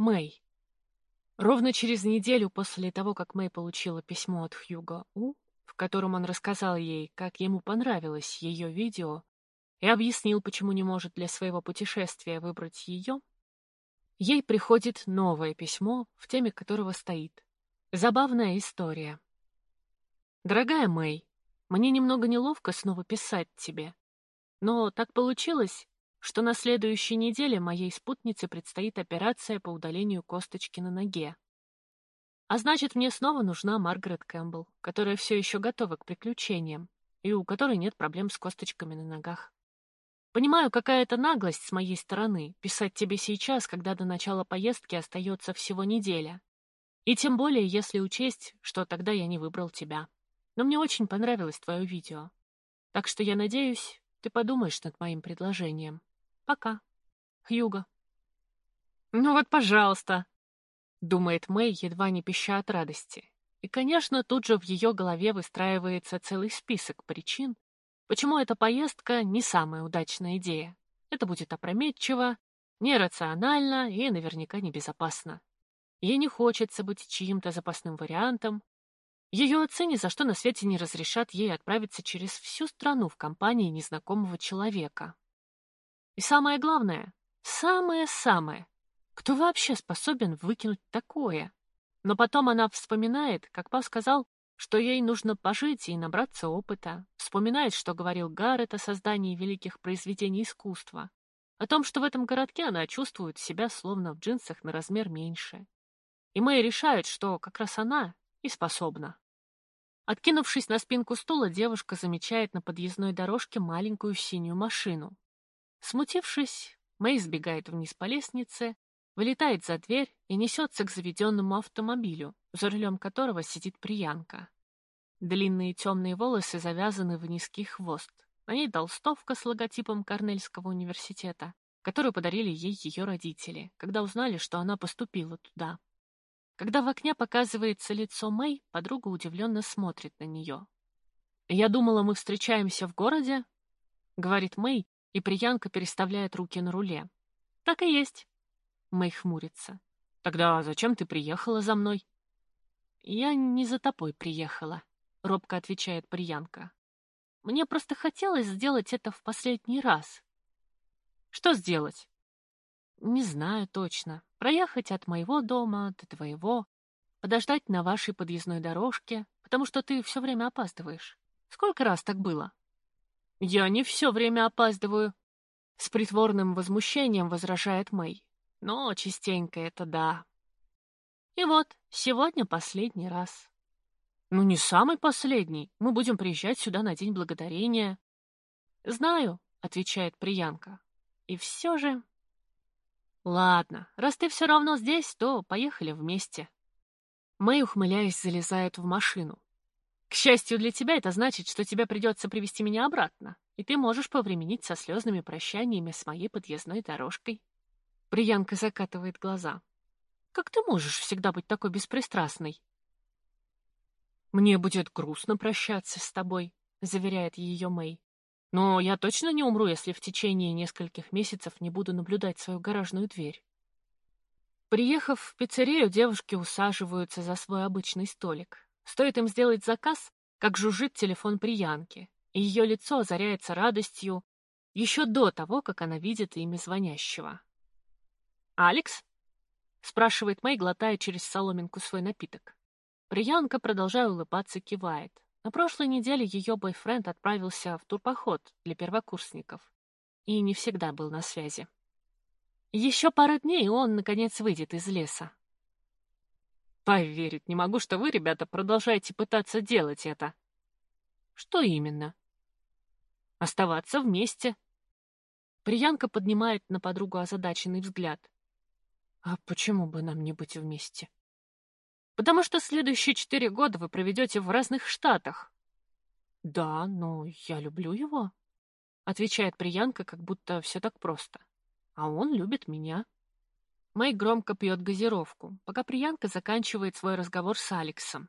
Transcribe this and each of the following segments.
Мэй. Ровно через неделю после того, как Мэй получила письмо от Хьюга У, в котором он рассказал ей, как ему понравилось ее видео, и объяснил, почему не может для своего путешествия выбрать ее, ей приходит новое письмо, в теме которого стоит «Забавная история». «Дорогая Мэй, мне немного неловко снова писать тебе, но так получилось, что на следующей неделе моей спутнице предстоит операция по удалению косточки на ноге. А значит, мне снова нужна Маргарет Кэмпбелл, которая все еще готова к приключениям, и у которой нет проблем с косточками на ногах. Понимаю, какая это наглость с моей стороны писать тебе сейчас, когда до начала поездки остается всего неделя. И тем более, если учесть, что тогда я не выбрал тебя. Но мне очень понравилось твое видео. Так что я надеюсь, ты подумаешь над моим предложением. Пока. Хьюго. Ну вот, пожалуйста, думает Мэй, едва не пища от радости. И, конечно, тут же в ее голове выстраивается целый список причин, почему эта поездка не самая удачная идея. Это будет опрометчиво, нерационально и наверняка небезопасно. Ей не хочется быть чьим-то запасным вариантом. Ее отцы ни за что на свете не разрешат ей отправиться через всю страну в компании незнакомого человека. И самое главное, самое-самое, кто вообще способен выкинуть такое? Но потом она вспоминает, как пап сказал, что ей нужно пожить и набраться опыта, вспоминает, что говорил Гаррет о создании великих произведений искусства, о том, что в этом городке она чувствует себя словно в джинсах на размер меньше. И Мэй решает, что как раз она и способна. Откинувшись на спинку стула, девушка замечает на подъездной дорожке маленькую синюю машину. Смутившись, Мэй сбегает вниз по лестнице, вылетает за дверь и несется к заведенному автомобилю, за рулем которого сидит Приянка. Длинные темные волосы завязаны в низкий хвост. На ней толстовка с логотипом Корнельского университета, которую подарили ей ее родители, когда узнали, что она поступила туда. Когда в окне показывается лицо Мэй, подруга удивленно смотрит на нее. «Я думала, мы встречаемся в городе?» — говорит Мэй, и Приянка переставляет руки на руле. «Так и есть». Мэй хмурится. «Тогда зачем ты приехала за мной?» «Я не за тобой приехала», — робко отвечает Приянка. «Мне просто хотелось сделать это в последний раз». «Что сделать?» «Не знаю точно. Проехать от моего дома до твоего, подождать на вашей подъездной дорожке, потому что ты все время опаздываешь. Сколько раз так было?» «Я не все время опаздываю», — с притворным возмущением возражает Мэй. «Но частенько это да». «И вот, сегодня последний раз». «Ну, не самый последний. Мы будем приезжать сюда на День Благодарения». «Знаю», — отвечает Приянка. «И все же...» «Ладно, раз ты все равно здесь, то поехали вместе». Мэй, ухмыляясь, залезает в машину. К счастью для тебя, это значит, что тебе придется привести меня обратно, и ты можешь повременить со слезными прощаниями с моей подъездной дорожкой. Приянка закатывает глаза. Как ты можешь всегда быть такой беспристрастной? Мне будет грустно прощаться с тобой, заверяет ее Мэй. Но я точно не умру, если в течение нескольких месяцев не буду наблюдать свою гаражную дверь. Приехав в пиццерию, девушки усаживаются за свой обычный столик. Стоит им сделать заказ, как жужжит телефон Приянки, и ее лицо озаряется радостью еще до того, как она видит имя звонящего. «Алекс?» — спрашивает Мэй, глотая через соломинку свой напиток. Приянка, продолжая улыбаться, кивает. На прошлой неделе ее бойфренд отправился в турпоход для первокурсников и не всегда был на связи. Еще пару дней, и он, наконец, выйдет из леса. Поверить не могу, что вы, ребята, продолжаете пытаться делать это. Что именно? Оставаться вместе. Приянка поднимает на подругу озадаченный взгляд. А почему бы нам не быть вместе? Потому что следующие четыре года вы проведете в разных штатах. Да, но я люблю его, отвечает Приянка, как будто все так просто. А он любит меня. Мэй громко пьет газировку, пока Приянка заканчивает свой разговор с Алексом.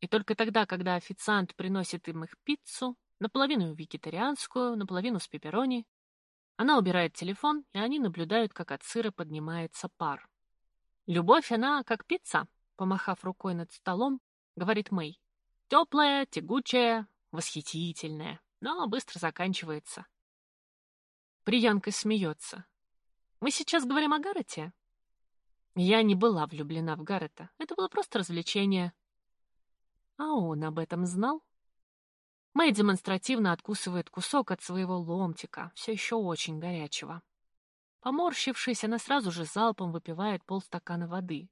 И только тогда, когда официант приносит им их пиццу, наполовину вегетарианскую, наполовину с пепперони, она убирает телефон, и они наблюдают, как от сыра поднимается пар. Любовь, она как пицца, помахав рукой над столом, говорит Мэй. Теплая, тягучая, восхитительная, но быстро заканчивается. Приянка смеется. Мы сейчас говорим о Гаррете? Я не была влюблена в Гаррета. Это было просто развлечение. А он об этом знал? Мэй демонстративно откусывает кусок от своего ломтика, все еще очень горячего. Поморщившись, она сразу же залпом выпивает полстакана воды.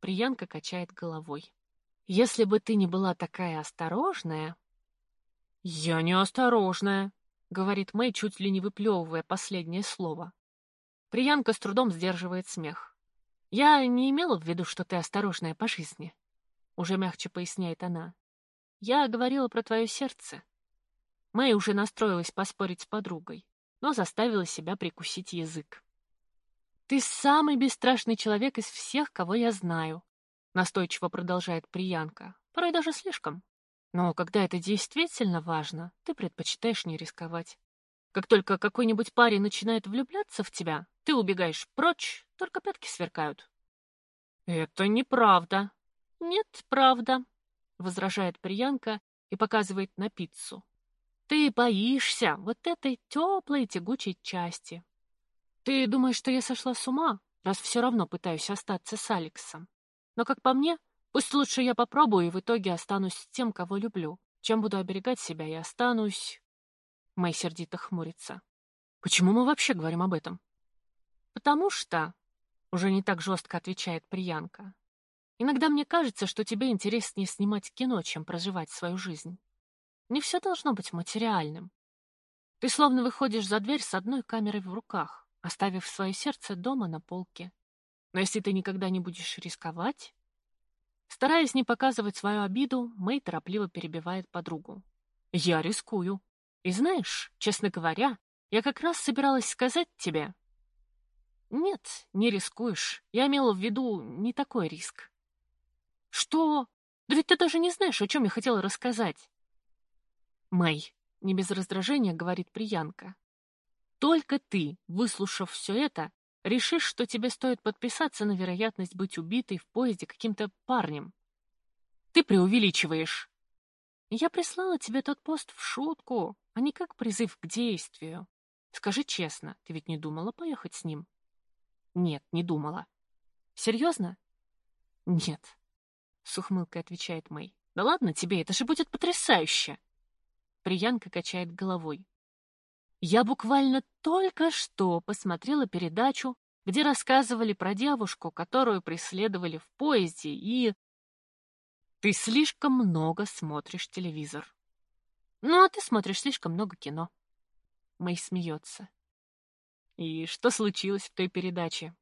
Приянка качает головой. «Если бы ты не была такая осторожная...» «Я не осторожная», — говорит Мэй, чуть ли не выплевывая последнее слово. Приянка с трудом сдерживает смех. «Я не имела в виду, что ты осторожная по жизни», — уже мягче поясняет она. Я говорила про твое сердце. Мэй уже настроилась поспорить с подругой, но заставила себя прикусить язык. «Ты самый бесстрашный человек из всех, кого я знаю», — настойчиво продолжает Приянка. «Порой даже слишком. Но когда это действительно важно, ты предпочитаешь не рисковать. Как только какой-нибудь парень начинает влюбляться в тебя, ты убегаешь прочь, только пятки сверкают». «Это неправда». «Нет, правда», — возражает Приянка и показывает на пиццу. «Ты боишься вот этой теплой тягучей части. Ты думаешь, что я сошла с ума, раз все равно пытаюсь остаться с Алексом. Но, как по мне, пусть лучше я попробую и в итоге останусь с тем, кого люблю, чем буду оберегать себя и останусь...» Мэй сердито хмурится. «Почему мы вообще говорим об этом?» «Потому что...» — уже не так жестко отвечает Приянка. Иногда мне кажется, что тебе интереснее снимать кино, чем проживать свою жизнь. Не все должно быть материальным. Ты словно выходишь за дверь с одной камерой в руках, оставив свое сердце дома на полке. Но если ты никогда не будешь рисковать... Стараясь не показывать свою обиду, Мэй торопливо перебивает подругу. «Я рискую. И знаешь, честно говоря, я как раз собиралась сказать тебе...» «Нет, не рискуешь. Я имела в виду не такой риск. «Что? Да ведь ты даже не знаешь, о чем я хотела рассказать!» «Мэй», — не без раздражения говорит Приянка, «только ты, выслушав все это, решишь, что тебе стоит подписаться на вероятность быть убитой в поезде каким-то парнем. Ты преувеличиваешь!» «Я прислала тебе тот пост в шутку, а не как призыв к действию. Скажи честно, ты ведь не думала поехать с ним?» «Нет, не думала». «Серьезно?» «Нет, с ухмылкой отвечает Мэй. Да ладно тебе, это же будет потрясающе. Приянка качает головой. Я буквально только что посмотрела передачу, где рассказывали про девушку, которую преследовали в поезде, и... Ты слишком много смотришь телевизор. Ну, а ты смотришь слишком много кино. Мэй смеется. И что случилось в той передаче?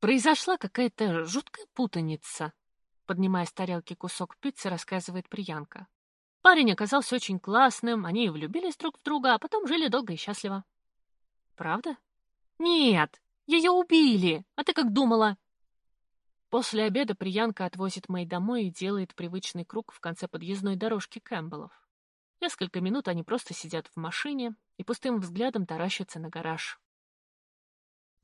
Произошла какая-то жуткая путаница, Поднимая с тарелки кусок пиццы, рассказывает Приянка. Парень оказался очень классным, они влюбились друг в друга, а потом жили долго и счастливо. Правда? Нет, ее убили. А ты как думала? После обеда Приянка отвозит Мэй домой и делает привычный круг в конце подъездной дорожки Кэмпбеллов. Несколько минут они просто сидят в машине и пустым взглядом таращатся на гараж.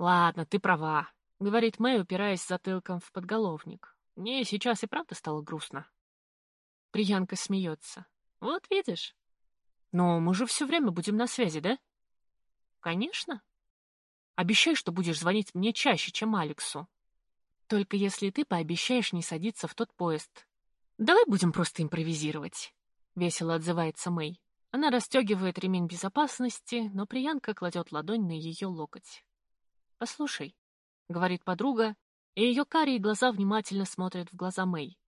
«Ладно, ты права», — говорит Мэй, упираясь затылком в подголовник. Мне сейчас и правда стало грустно. Приянка смеется. Вот видишь. Но мы же все время будем на связи, да? Конечно. Обещай, что будешь звонить мне чаще, чем Алексу. Только если ты пообещаешь не садиться в тот поезд. Давай будем просто импровизировать. Весело отзывается Мэй. Она расстегивает ремень безопасности, но Приянка кладет ладонь на ее локоть. «Послушай», — говорит подруга, и ее карие глаза внимательно смотрят в глаза Мэй.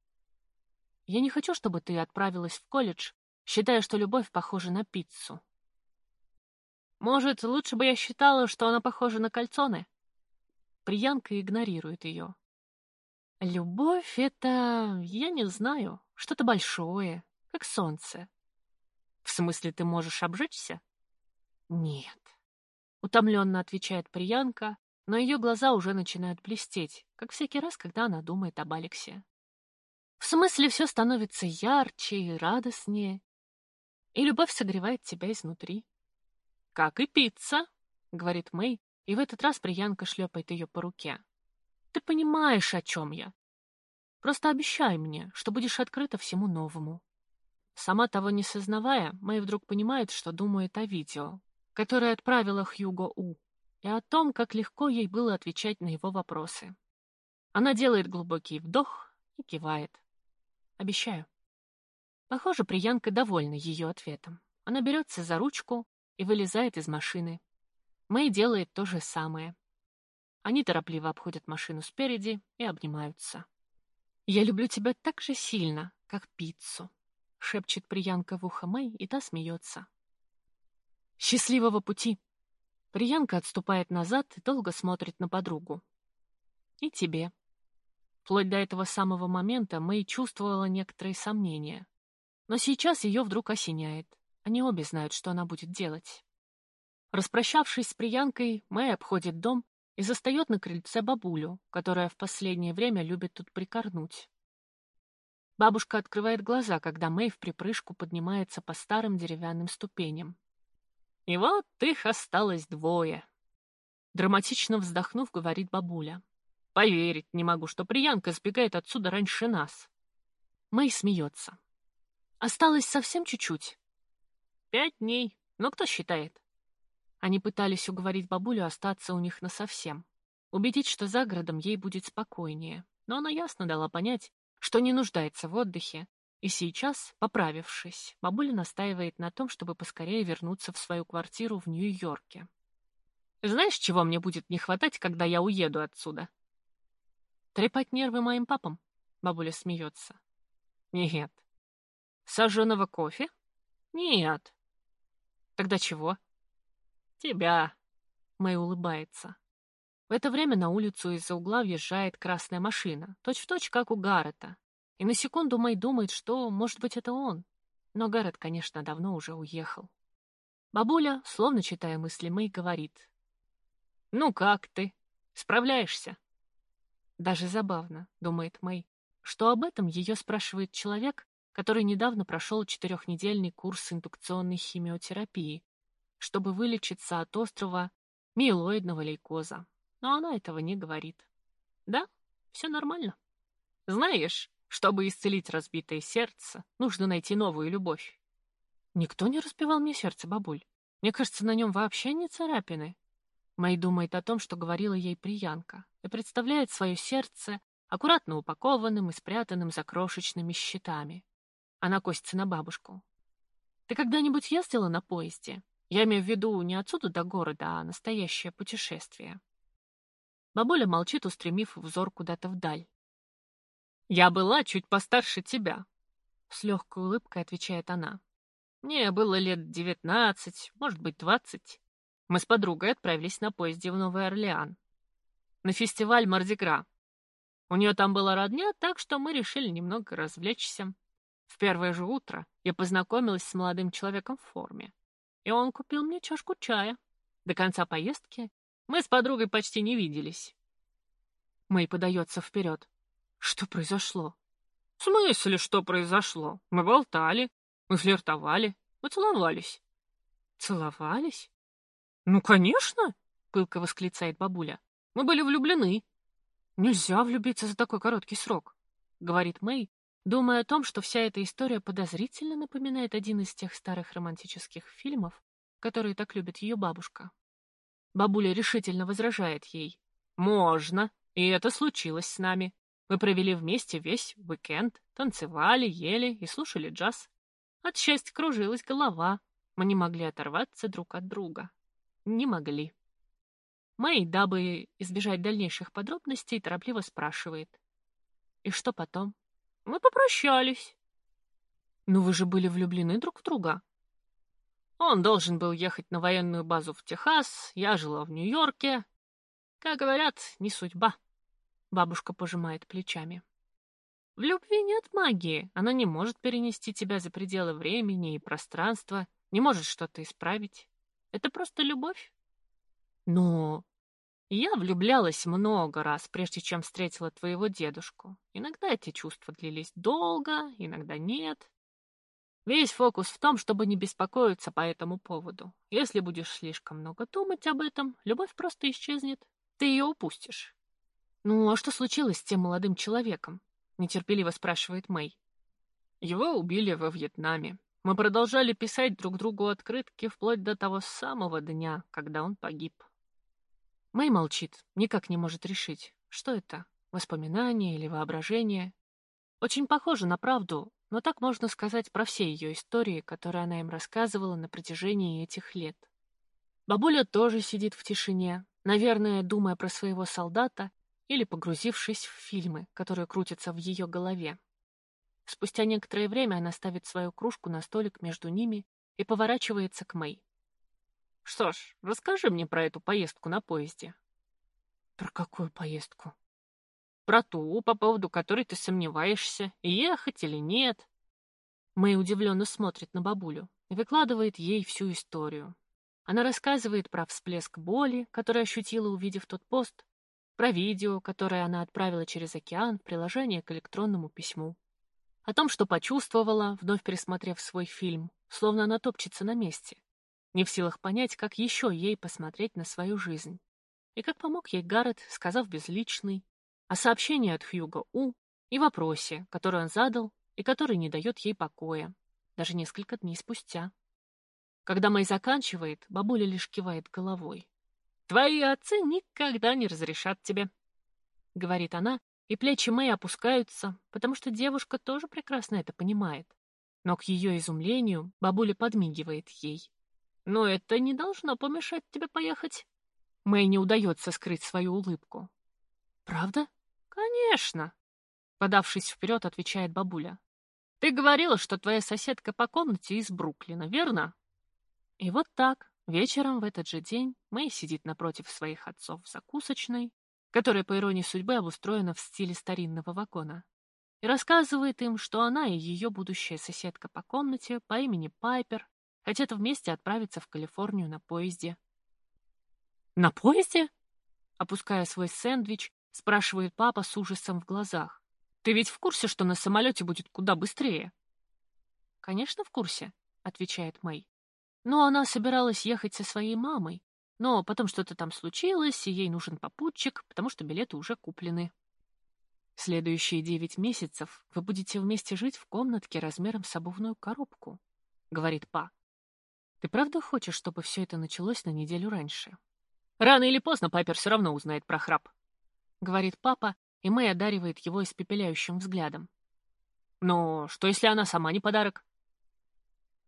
«Я не хочу, чтобы ты отправилась в колледж, считая, что любовь похожа на пиццу. Может, лучше бы я считала, что она похожа на кальцоны?» Приянка игнорирует ее. «Любовь — это, я не знаю, что-то большое, как солнце. В смысле, ты можешь обжечься?» «Нет», — утомленно отвечает Приянка, но ее глаза уже начинают блестеть, как всякий раз, когда она думает об Алексе. В смысле, все становится ярче и радостнее, и любовь согревает тебя изнутри. «Как и пицца», — говорит Мэй, и в этот раз Приянка шлепает ее по руке. Ты понимаешь, о чем я. Просто обещай мне, что будешь открыта всему новому. Сама того не сознавая, Мэй вдруг понимает, что думает о видео, которое отправила Хьюго У, и о том, как легко ей было отвечать на его вопросы. Она делает глубокий вдох и кивает. Обещаю. Похоже, Приянка довольна ее ответом. Она берется за ручку и вылезает из машины. Мэй делает то же самое. Они торопливо обходят машину спереди и обнимаются. «Я люблю тебя так же сильно, как пиццу», — шепчет Приянка в ухо Мэй, и та смеется. «Счастливого пути!» Приянка отступает назад и долго смотрит на подругу. «И тебе». Вплоть до этого самого момента Мэй чувствовала некоторые сомнения. Но сейчас ее вдруг осеняет. Они обе знают, что она будет делать. Распрощавшись с Приянкой, Мэй обходит дом и застает на крыльце бабулю, которая в последнее время любит тут прикорнуть. Бабушка открывает глаза, когда Мэй в припрыжку поднимается по старым деревянным ступеням. И вот их осталось двое. Драматично вздохнув, говорит бабуля. Поверить не могу, что Приянка сбегает отсюда раньше нас. Мэй смеется. Осталось совсем чуть-чуть. Пять дней. Ну, кто считает? Они пытались уговорить бабулю остаться у них насовсем, убедить, что за городом ей будет спокойнее, но она ясно дала понять, что не нуждается в отдыхе, и сейчас, поправившись, бабуля настаивает на том, чтобы поскорее вернуться в свою квартиру в Нью-Йорке. «Знаешь, чего мне будет не хватать, когда я уеду отсюда?» «Трепать нервы моим папам?» — бабуля смеется. «Нет». «Сожженного кофе?» «Нет». «Тогда чего?» «Тебя!» — Мэй улыбается. В это время на улицу из-за угла въезжает красная машина, точь-в-точь, точь, как у Гаррета. И на секунду Мэй думает, что, может быть, это он. Но Гаррет, конечно, давно уже уехал. Бабуля, словно читая мысли Мэй, говорит. «Ну как ты? Справляешься?» Даже забавно, думает Мэй, что об этом ее спрашивает человек, который недавно прошел четырехнедельный курс индукционной химиотерапии чтобы вылечиться от острого миелоидного лейкоза. Но она этого не говорит. Да, все нормально. Знаешь, чтобы исцелить разбитое сердце, нужно найти новую любовь. Никто не разбивал мне сердце, бабуль. Мне кажется, на нем вообще не царапины. Мэй думает о том, что говорила ей приянка, и представляет свое сердце аккуратно упакованным и спрятанным за крошечными щитами. Она косится на бабушку. «Ты когда-нибудь ездила на поезде?» Я имею в виду не отсюда до города, а настоящее путешествие. Бабуля молчит, устремив взор куда-то вдаль. «Я была чуть постарше тебя», — с легкой улыбкой отвечает она. «Мне было лет девятнадцать, может быть, двадцать. Мы с подругой отправились на поезде в Новый Орлеан. На фестиваль Мардигра. У нее там была родня, так что мы решили немного развлечься. В первое же утро я познакомилась с молодым человеком в форме и он купил мне чашку чая. До конца поездки мы с подругой почти не виделись. Мэй подается вперед. Что произошло? В смысле, что произошло? Мы болтали, мы флиртовали, мы целовались. Целовались? Ну, конечно, пылко восклицает бабуля. Мы были влюблены. Нельзя влюбиться за такой короткий срок, говорит Мэй, думая о том, что вся эта история подозрительно напоминает один из тех старых романтических фильмов, которые так любит ее бабушка. Бабуля решительно возражает ей. «Можно, и это случилось с нами. Мы провели вместе весь уикенд, танцевали, ели и слушали джаз. От счастья кружилась голова. Мы не могли оторваться друг от друга. Не могли». Мэй, дабы избежать дальнейших подробностей, торопливо спрашивает. «И что потом?» Мы попрощались. Но вы же были влюблены друг в друга. Он должен был ехать на военную базу в Техас, я жила в Нью-Йорке. Как говорят, не судьба. Бабушка пожимает плечами. В любви нет магии. Она не может перенести тебя за пределы времени и пространства, не может что-то исправить. Это просто любовь. Но я влюблялась много раз, прежде чем встретила твоего дедушку. Иногда эти чувства длились долго, иногда нет. Весь фокус в том, чтобы не беспокоиться по этому поводу. Если будешь слишком много думать об этом, любовь просто исчезнет. Ты ее упустишь. «Ну, а что случилось с тем молодым человеком?» — нетерпеливо спрашивает Мэй. «Его убили во Вьетнаме. Мы продолжали писать друг другу открытки вплоть до того самого дня, когда он погиб». Мэй молчит, никак не может решить, что это, воспоминание или воображение. Очень похоже на правду, но так можно сказать про все ее истории, которые она им рассказывала на протяжении этих лет. Бабуля тоже сидит в тишине, наверное, думая про своего солдата или погрузившись в фильмы, которые крутятся в ее голове. Спустя некоторое время она ставит свою кружку на столик между ними и поворачивается к Мэй. «Что ж, расскажи мне про эту поездку на поезде». «Про какую поездку?» Про ту, по поводу которой ты сомневаешься, ехать или нет. Мэй удивленно смотрит на бабулю и выкладывает ей всю историю. Она рассказывает про всплеск боли, который ощутила, увидев тот пост, про видео, которое она отправила через океан в приложение к электронному письму, о том, что почувствовала, вновь пересмотрев свой фильм, словно она топчется на месте, не в силах понять, как еще ей посмотреть на свою жизнь. И как помог ей Гаррет, сказав безличный, о сообщении от Хьюга У и вопросе, который он задал и который не дает ей покоя, даже несколько дней спустя. Когда Мэй заканчивает, бабуля лишь кивает головой. «Твои отцы никогда не разрешат тебе», — говорит она, и плечи Мэй опускаются, потому что девушка тоже прекрасно это понимает. Но к ее изумлению бабуля подмигивает ей. «Но это не должно помешать тебе поехать». Мэй не удается скрыть свою улыбку. «Правда?» «Конечно!» Подавшись вперед, отвечает бабуля. «Ты говорила, что твоя соседка по комнате из Бруклина, верно?» И вот так, вечером в этот же день, Мэй сидит напротив своих отцов в закусочной, которая, по иронии судьбы, обустроена в стиле старинного вагона, и рассказывает им, что она и ее будущая соседка по комнате по имени Пайпер хотят вместе отправиться в Калифорнию на поезде. «На поезде?» Опуская свой сэндвич, спрашивает папа с ужасом в глазах. Ты ведь в курсе, что на самолете будет куда быстрее? Конечно, в курсе, отвечает Мэй. Но она собиралась ехать со своей мамой. Но потом что-то там случилось, и ей нужен попутчик, потому что билеты уже куплены. Следующие девять месяцев вы будете вместе жить в комнатке размером с обувную коробку, говорит Па. Ты правда хочешь, чтобы все это началось на неделю раньше? Рано или поздно Пайпер все равно узнает про храп говорит папа, и Мэй одаривает его испепеляющим взглядом. Но что, если она сама не подарок?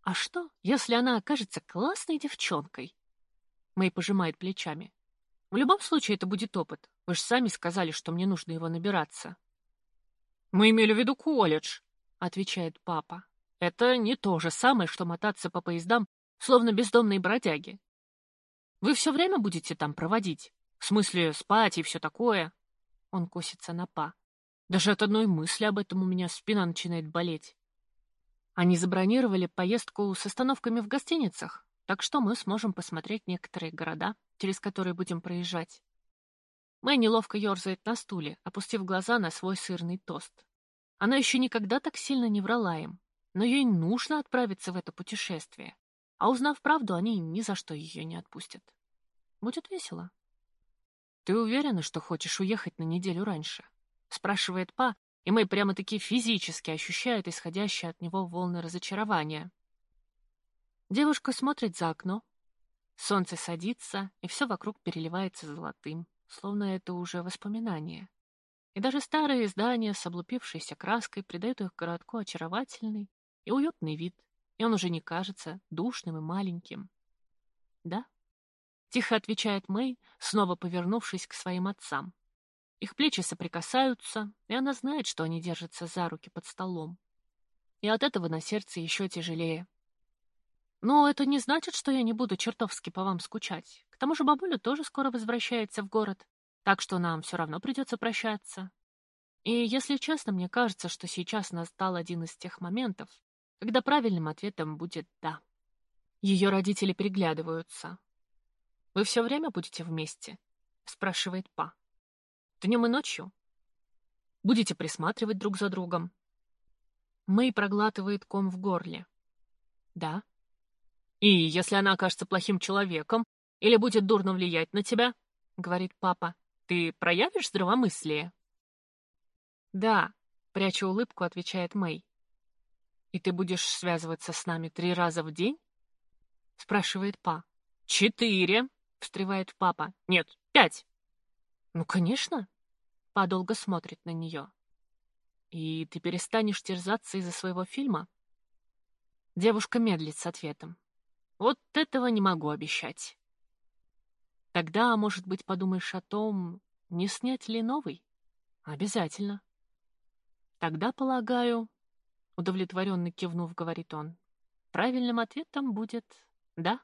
А что, если она окажется классной девчонкой? Мэй пожимает плечами. В любом случае это будет опыт. Вы же сами сказали, что мне нужно его набираться. Мы имели в виду колледж, отвечает папа. Это не то же самое, что мотаться по поездам, словно бездомные бродяги. Вы все время будете там проводить? В смысле, спать и все такое? Он косится на Па. Даже от одной мысли об этом у меня спина начинает болеть. Они забронировали поездку с остановками в гостиницах, так что мы сможем посмотреть некоторые города, через которые будем проезжать. Мэй неловко ерзает на стуле, опустив глаза на свой сырный тост. Она еще никогда так сильно не врала им, но ей нужно отправиться в это путешествие. А узнав правду, они ни за что ее не отпустят. Будет весело. «Ты уверена, что хочешь уехать на неделю раньше?» — спрашивает Па, и Мэй прямо-таки физически ощущает исходящие от него волны разочарования. Девушка смотрит за окно. Солнце садится, и все вокруг переливается золотым, словно это уже воспоминание. И даже старые здания с облупившейся краской придают их городку очаровательный и уютный вид, и он уже не кажется душным и маленьким. Да, Тихо отвечает Мэй, снова повернувшись к своим отцам. Их плечи соприкасаются, и она знает, что они держатся за руки под столом. И от этого на сердце еще тяжелее. Но это не значит, что я не буду чертовски по вам скучать. К тому же бабуля тоже скоро возвращается в город, так что нам все равно придется прощаться. И, если честно, мне кажется, что сейчас настал один из тех моментов, когда правильным ответом будет «да». Ее родители переглядываются. «Вы все время будете вместе?» — спрашивает Па. «Днем и ночью? Будете присматривать друг за другом?» Мэй проглатывает ком в горле. «Да». «И если она окажется плохим человеком или будет дурно влиять на тебя?» — говорит папа. Ты проявишь здравомыслие? Да, пряча улыбку, отвечает Мэй. И ты будешь связываться с нами три раза в день? Спрашивает Па. Четыре, встревает папа. Нет, пять. Ну, конечно. Па долго смотрит на нее. И ты перестанешь терзаться из-за своего фильма? Девушка медлит с ответом. Вот этого не могу обещать. Тогда, может быть, подумаешь о том, не снять ли новый? Обязательно. Тогда, полагаю, удовлетворенно кивнув, говорит он, правильным ответом будет «да».